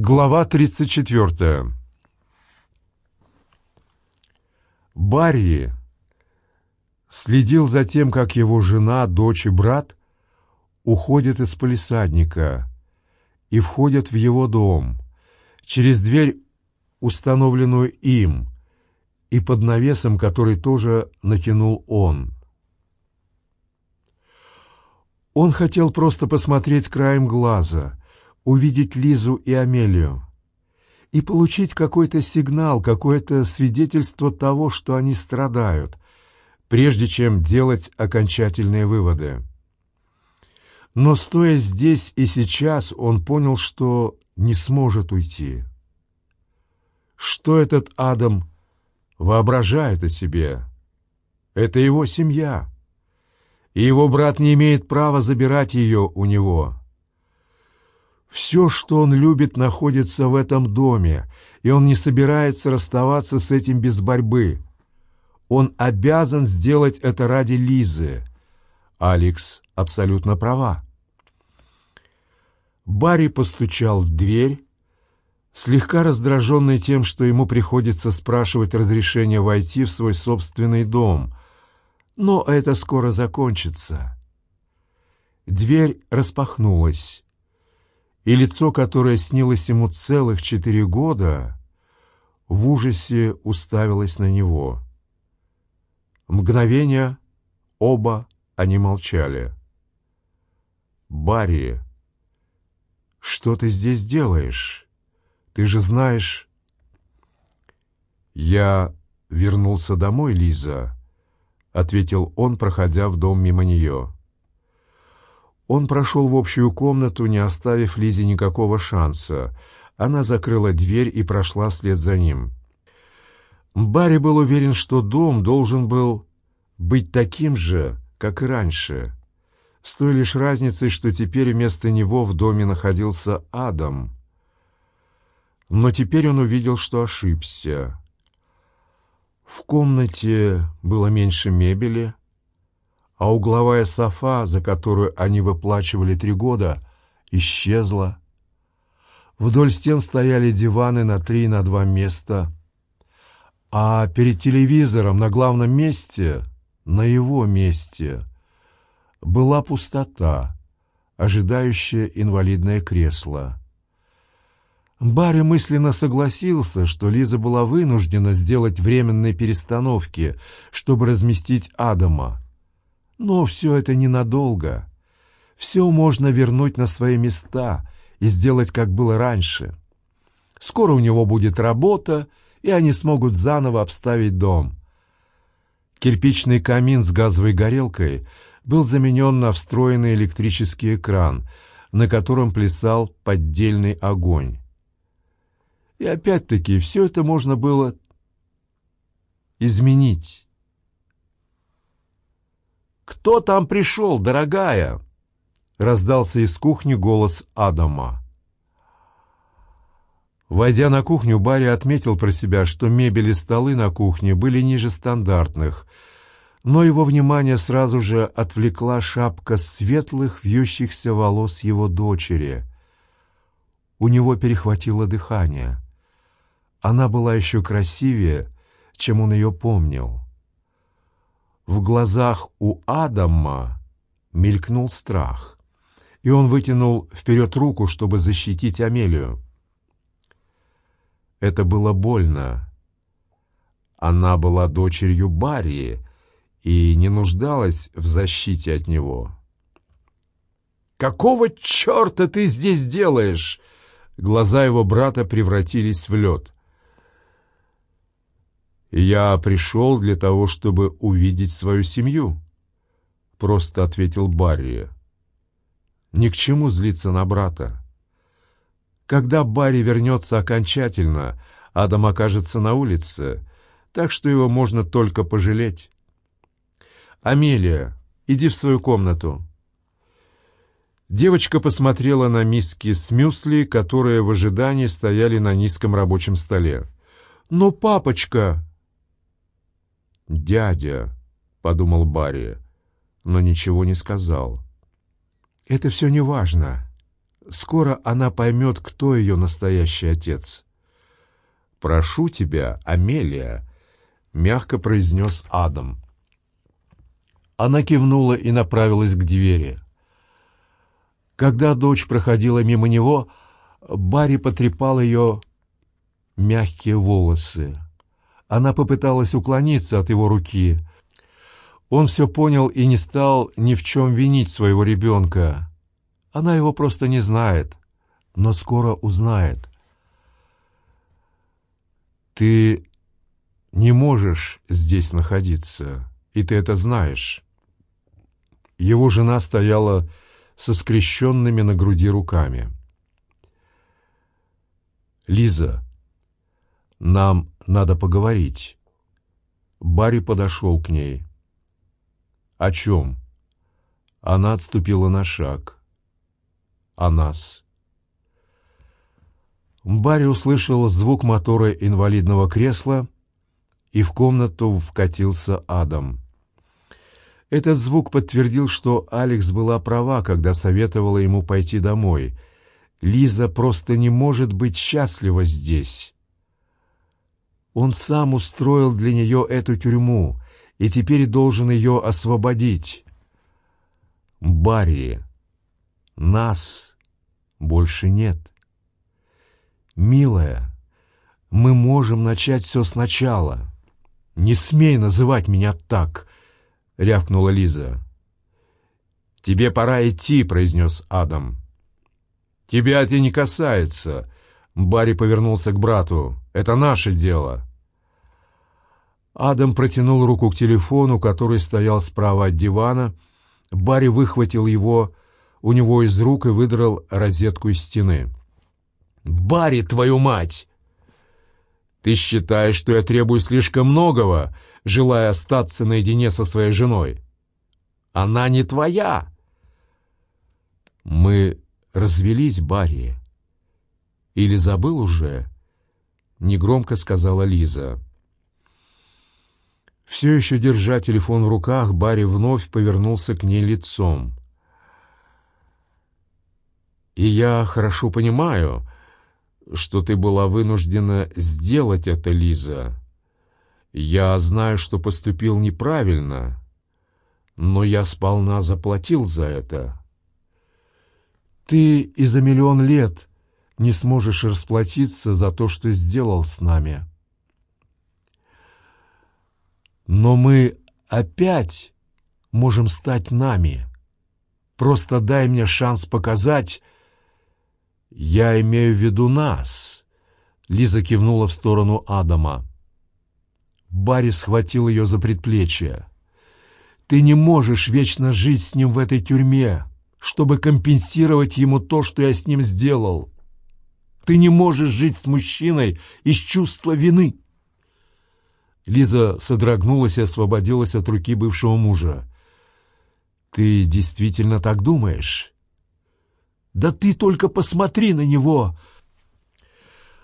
Глава 34. Барри следил за тем, как его жена, дочь и брат уходят из полисадника и входят в его дом через дверь, установленную им, и под навесом, который тоже натянул он. Он хотел просто посмотреть краем глаза, увидеть Лизу и Амелию и получить какой-то сигнал, какое-то свидетельство того, что они страдают, прежде чем делать окончательные выводы. Но стоя здесь и сейчас, он понял, что не сможет уйти. Что этот Адам воображает о себе? Это его семья, и его брат не имеет права забирать ее у него. Все, что он любит, находится в этом доме, и он не собирается расставаться с этим без борьбы. Он обязан сделать это ради Лизы. Алекс абсолютно права. Барри постучал в дверь, слегка раздраженный тем, что ему приходится спрашивать разрешение войти в свой собственный дом. Но это скоро закончится. Дверь распахнулась и лицо, которое снилось ему целых четыре года, в ужасе уставилось на него. Мгновение оба они молчали. «Барри, что ты здесь делаешь? Ты же знаешь...» «Я вернулся домой, Лиза», — ответил он, проходя в дом мимо нее. Он прошел в общую комнату, не оставив Лизе никакого шанса. Она закрыла дверь и прошла вслед за ним. Барри был уверен, что дом должен был быть таким же, как и раньше, с той лишь разницей, что теперь вместо него в доме находился Адам. Но теперь он увидел, что ошибся. В комнате было меньше мебели, а угловая софа, за которую они выплачивали три года, исчезла. Вдоль стен стояли диваны на три и на два места, а перед телевизором на главном месте, на его месте, была пустота, ожидающая инвалидное кресло. Барри мысленно согласился, что Лиза была вынуждена сделать временные перестановки, чтобы разместить Адама. Но все это ненадолго. Все можно вернуть на свои места и сделать, как было раньше. Скоро у него будет работа, и они смогут заново обставить дом. Кирпичный камин с газовой горелкой был заменен на встроенный электрический экран, на котором плясал поддельный огонь. И опять-таки все это можно было изменить. «Кто там пришел, дорогая?» — раздался из кухни голос Адама. Войдя на кухню, Барри отметил про себя, что мебель и столы на кухне были ниже стандартных, но его внимание сразу же отвлекла шапка светлых вьющихся волос его дочери. У него перехватило дыхание. Она была еще красивее, чем он ее помнил. В глазах у Адама мелькнул страх, и он вытянул вперед руку, чтобы защитить Амелию. Это было больно. Она была дочерью Барри и не нуждалась в защите от него. «Какого черта ты здесь делаешь?» Глаза его брата превратились в лед. «Я пришел для того, чтобы увидеть свою семью», — просто ответил Барри. «Ни к чему злиться на брата. Когда Барри вернется окончательно, Адам окажется на улице, так что его можно только пожалеть. Амелия, иди в свою комнату». Девочка посмотрела на миски с мюсли, которые в ожидании стояли на низком рабочем столе. «Но, папочка!» «Дядя», — подумал Барри, но ничего не сказал. «Это все не важно. Скоро она поймет, кто ее настоящий отец. «Прошу тебя, Амелия», — мягко произнес Адам. Она кивнула и направилась к двери. Когда дочь проходила мимо него, Барри потрепал ее мягкие волосы. Она попыталась уклониться от его руки. Он все понял и не стал ни в чем винить своего ребенка. Она его просто не знает, но скоро узнает. «Ты не можешь здесь находиться, и ты это знаешь». Его жена стояла со скрещенными на груди руками. «Лиза, нам надо поговорить». Барри подошел к ней. «О чем?» Она отступила на шаг. «О нас». Барри услышал звук мотора инвалидного кресла, и в комнату вкатился Адам. Этот звук подтвердил, что Алекс была права, когда советовала ему пойти домой. Лиза просто не может быть счастлива здесь. Он сам устроил для нее эту тюрьму и теперь должен ее освободить. Барри, нас больше нет. Милая, мы можем начать все сначала. Не смей называть меня так —— рявкнула Лиза. «Тебе пора идти», — произнес Адам. «Тебя это не касается», — Барри повернулся к брату. «Это наше дело». Адам протянул руку к телефону, который стоял справа от дивана. Барри выхватил его у него из рук и выдрал розетку из стены. «Барри, твою мать!» «Ты считаешь, что я требую слишком многого?» желая остаться наедине со своей женой. Она не твоя. Мы развелись, Барри. Или забыл уже? Негромко сказала Лиза. Все еще держа телефон в руках, Барри вновь повернулся к ней лицом. «И я хорошо понимаю, что ты была вынуждена сделать это, Лиза. Я знаю, что поступил неправильно, но я сполна заплатил за это. Ты и за миллион лет не сможешь расплатиться за то, что сделал с нами. Но мы опять можем стать нами. Просто дай мне шанс показать... Я имею в виду нас. Лиза кивнула в сторону Адама. Барри схватил ее за предплечье. «Ты не можешь вечно жить с ним в этой тюрьме, чтобы компенсировать ему то, что я с ним сделал. Ты не можешь жить с мужчиной из чувства вины». Лиза содрогнулась и освободилась от руки бывшего мужа. «Ты действительно так думаешь?» «Да ты только посмотри на него!»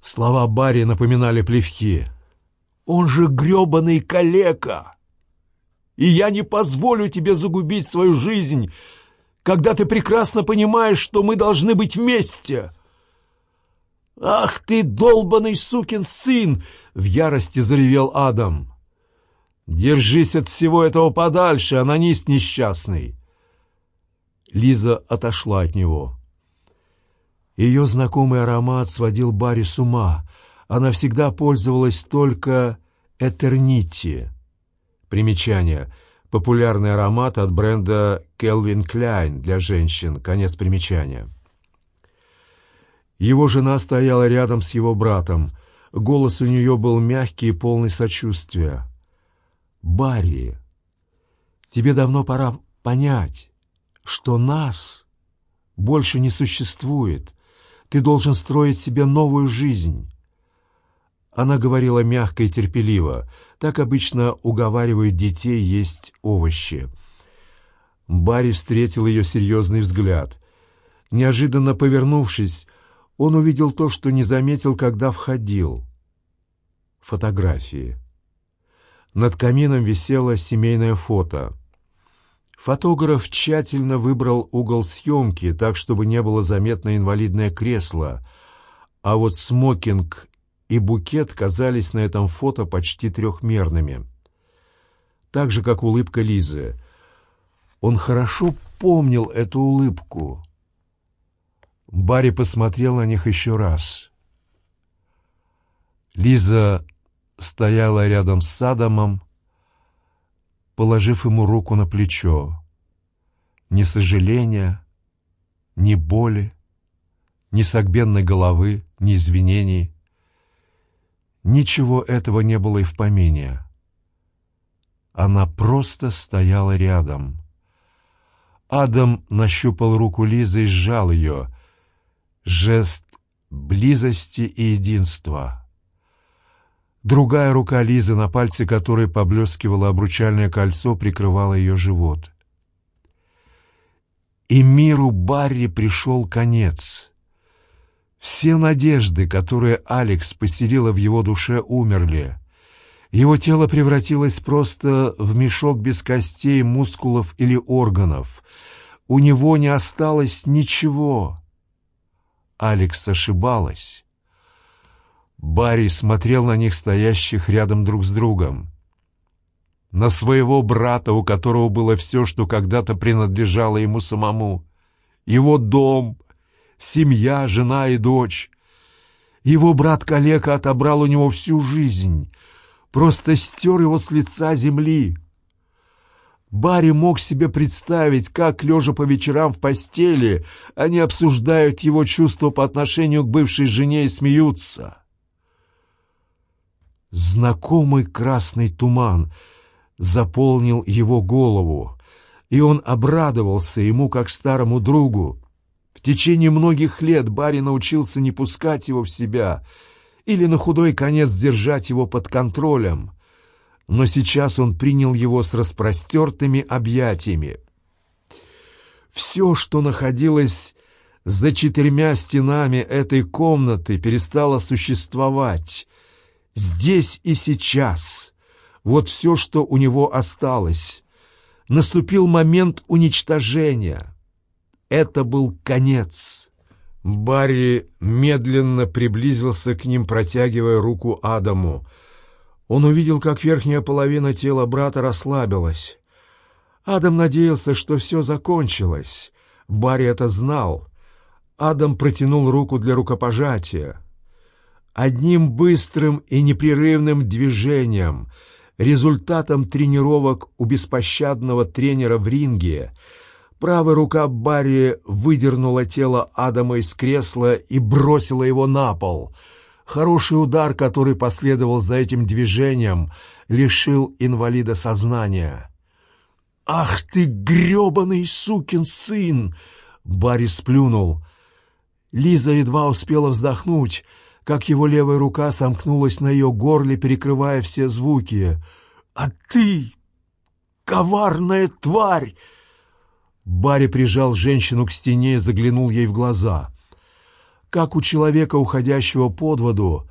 Слова Барри напоминали плевки. Он же грёбаный калека. И я не позволю тебе загубить свою жизнь, когда ты прекрасно понимаешь, что мы должны быть вместе. Ах ты, долбаный сукин сын! В ярости заревел Адам. Держись от всего этого подальше, анонист несчастный. Лиза отошла от него. Ее знакомый аромат сводил Барри с ума — она всегда пользовалась только Этернити. Примечание. Популярный аромат от бренда Calvin Klein для женщин. Конец примечания. Его жена стояла рядом с его братом. Голос у нее был мягкий и полный сочувствия. «Барри, тебе давно пора понять, что нас больше не существует. Ты должен строить себе новую жизнь. Она говорила мягко и терпеливо. Так обычно уговаривают детей есть овощи. Барри встретил ее серьезный взгляд. Неожиданно повернувшись, он увидел то, что не заметил, когда входил. Фотографии. Над камином висело семейное фото. Фотограф тщательно выбрал угол съемки, так, чтобы не было заметно инвалидное кресло, а вот смокинг и букет казались на этом фото почти трехмерными. Так же, как улыбка Лизы. Он хорошо помнил эту улыбку. Барри посмотрел на них еще раз. Лиза стояла рядом с Адамом, положив ему руку на плечо. Ни сожаления, ни боли, ни согбенной головы, ни извинений. Ничего этого не было и в помине. Она просто стояла рядом. Адам нащупал руку Лизы и сжал ее. Жест близости и единства. Другая рука Лизы, на пальце которой поблескивало обручальное кольцо, прикрывала ее живот. И миру Барри пришел конец. Все надежды, которые Алекс поселила в его душе, умерли. Его тело превратилось просто в мешок без костей, мускулов или органов. У него не осталось ничего. Алекс ошибалась. Барри смотрел на них, стоящих рядом друг с другом. На своего брата, у которого было все, что когда-то принадлежало ему самому. Его дом, семья, жена и дочь. Его брат-калека отобрал у него всю жизнь, просто стер его с лица земли. Барри мог себе представить, как, лежа по вечерам в постели, они обсуждают его чувства по отношению к бывшей жене и смеются. Знакомый красный туман заполнил его голову, и он обрадовался ему как старому другу. В течение многих лет Барри научился не пускать его в себя или на худой конец держать его под контролем, но сейчас он принял его с распростертыми объятиями. Все, что находилось за четырьмя стенами этой комнаты, перестало существовать, здесь и сейчас. Вот все, что у него осталось. Наступил момент уничтожения. Это был конец. Барри медленно приблизился к ним, протягивая руку Адаму. Он увидел, как верхняя половина тела брата расслабилась. Адам надеялся, что все закончилось. Барри это знал. Адам протянул руку для рукопожатия. Одним быстрым и непрерывным движением, результатом тренировок у беспощадного тренера в ринге, правая рука Барри выдернула тело Адама из кресла и бросила его на пол. Хороший удар, который последовал за этим движением, лишил инвалида сознания. «Ах ты, гребаный сукин сын!» Барри сплюнул. Лиза едва успела вздохнуть — как его левая рука сомкнулась на ее горле, перекрывая все звуки. «А ты, коварная тварь!» Барри прижал женщину к стене и заглянул ей в глаза. Как у человека, уходящего под воду,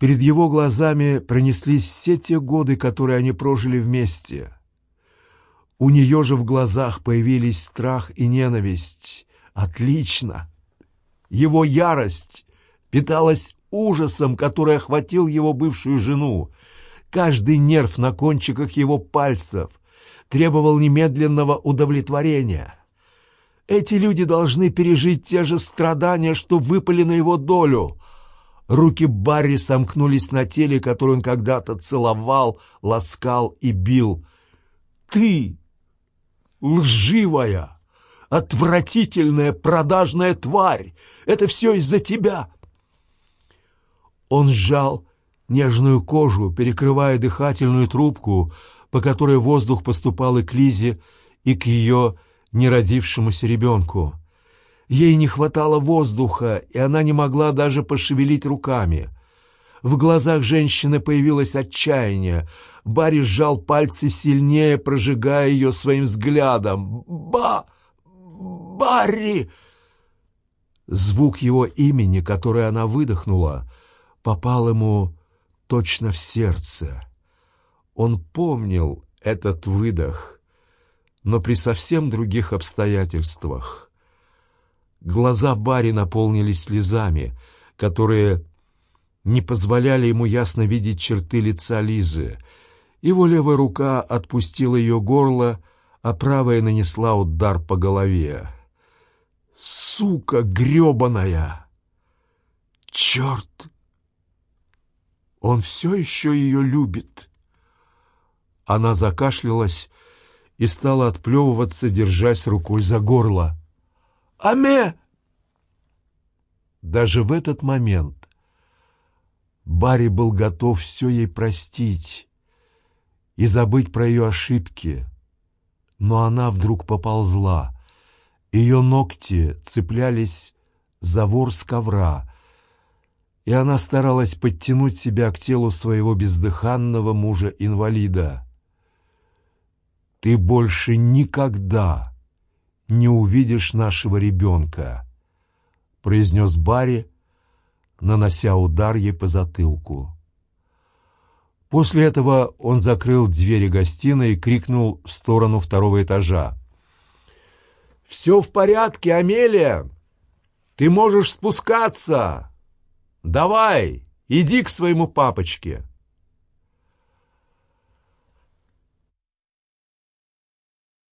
перед его глазами пронеслись все те годы, которые они прожили вместе. У нее же в глазах появились страх и ненависть. Отлично! Его ярость питалась ужасом, который охватил его бывшую жену. Каждый нерв на кончиках его пальцев требовал немедленного удовлетворения. Эти люди должны пережить те же страдания, что выпали на его долю. Руки Барри сомкнулись на теле, которое он когда-то целовал, ласкал и бил. «Ты, лживая, отвратительная, продажная тварь! Это все из-за тебя!» Он сжал нежную кожу, перекрывая дыхательную трубку, по которой воздух поступал и к Лизе, и к ее неродившемуся ребенку. Ей не хватало воздуха, и она не могла даже пошевелить руками. В глазах женщины появилось отчаяние. Барри сжал пальцы сильнее, прожигая ее своим взглядом. «Ба! Барри!» Звук его имени, который она выдохнула, попал ему точно в сердце. Он помнил этот выдох, но при совсем других обстоятельствах. Глаза Барри наполнились слезами, которые не позволяли ему ясно видеть черты лица Лизы. Его левая рука отпустила ее горло, а правая нанесла удар по голове. «Сука гребаная! Черт! Он все еще ее любит!» Она закашлялась и стала отплевываться, держась рукой за горло. «Аме!» Даже в этот момент Барри был готов все ей простить и забыть про ее ошибки, но она вдруг поползла. Ее ногти цеплялись за ворс ковра, и она старалась подтянуть себя к телу своего бездыханного мужа-инвалида. «Ты больше никогда не увидишь нашего ребенка», — произнес Барри, нанося удар ей по затылку. После этого он закрыл двери гостиной и крикнул в сторону второго этажа. «Все в порядке, Амелия! Ты можешь спускаться! Давай, иди к своему папочке!»